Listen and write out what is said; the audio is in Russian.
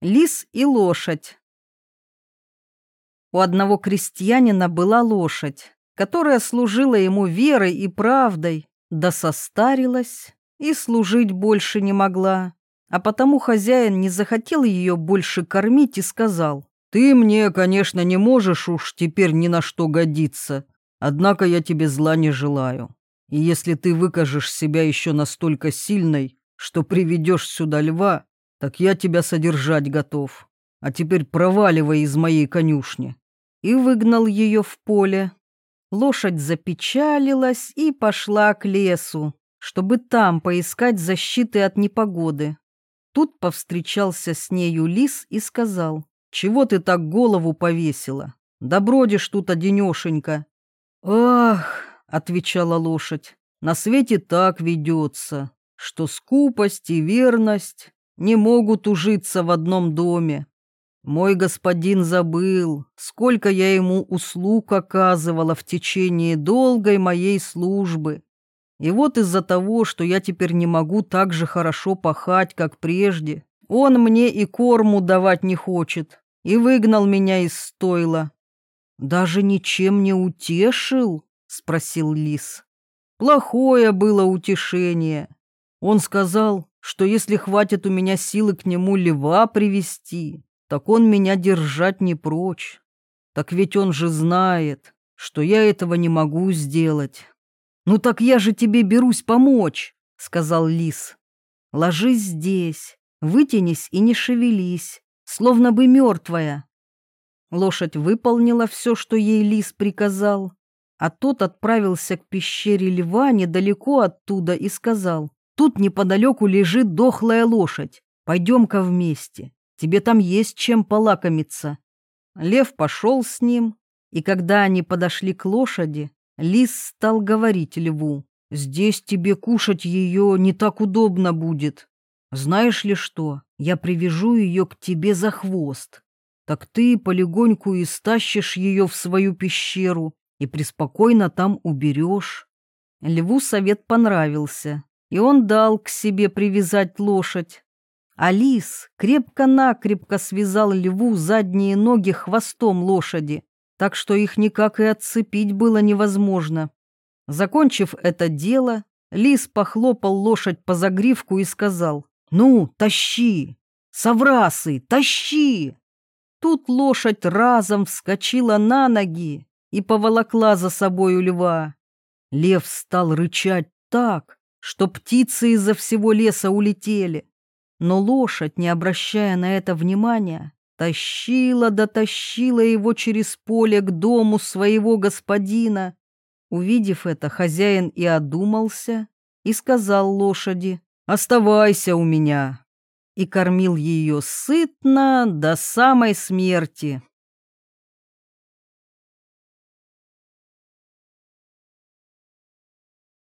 Лис и лошадь. У одного крестьянина была лошадь, которая служила ему верой и правдой, да состарилась и служить больше не могла. А потому хозяин не захотел ее больше кормить и сказал, «Ты мне, конечно, не можешь уж теперь ни на что годиться, однако я тебе зла не желаю. И если ты выкажешь себя еще настолько сильной, что приведешь сюда льва, так я тебя содержать готов. А теперь проваливай из моей конюшни». И выгнал ее в поле. Лошадь запечалилась и пошла к лесу, чтобы там поискать защиты от непогоды. Тут повстречался с нею лис и сказал, «Чего ты так голову повесила? Да бродишь тут одинешенько». «Ах!» — отвечала лошадь, «на свете так ведется, что скупость и верность не могут ужиться в одном доме. Мой господин забыл, сколько я ему услуг оказывала в течение долгой моей службы. И вот из-за того, что я теперь не могу так же хорошо пахать, как прежде, он мне и корму давать не хочет, и выгнал меня из стойла. «Даже ничем не утешил?» — спросил лис. «Плохое было утешение. Он сказал, что если хватит у меня силы к нему льва привести, так он меня держать не прочь. Так ведь он же знает, что я этого не могу сделать. «Ну так я же тебе берусь помочь», — сказал лис. «Ложись здесь, вытянись и не шевелись, словно бы мертвая». Лошадь выполнила все, что ей лис приказал, а тот отправился к пещере льва недалеко оттуда и сказал, «Тут неподалеку лежит дохлая лошадь, пойдем-ка вместе, тебе там есть чем полакомиться». Лев пошел с ним, и когда они подошли к лошади, Лис стал говорить льву, «Здесь тебе кушать ее не так удобно будет. Знаешь ли что, я привяжу ее к тебе за хвост. Так ты полегоньку истащишь ее в свою пещеру и преспокойно там уберешь». Льву совет понравился, и он дал к себе привязать лошадь. А лис крепко-накрепко связал льву задние ноги хвостом лошади, так что их никак и отцепить было невозможно. Закончив это дело, лис похлопал лошадь по загривку и сказал «Ну, тащи! Соврасы, тащи!» Тут лошадь разом вскочила на ноги и поволокла за собою льва. Лев стал рычать так, что птицы изо всего леса улетели. Но лошадь, не обращая на это внимания, Тащила дотащила его через поле к дому своего господина. Увидев это, хозяин и одумался, и сказал лошади «Оставайся у меня» и кормил ее сытно до самой смерти.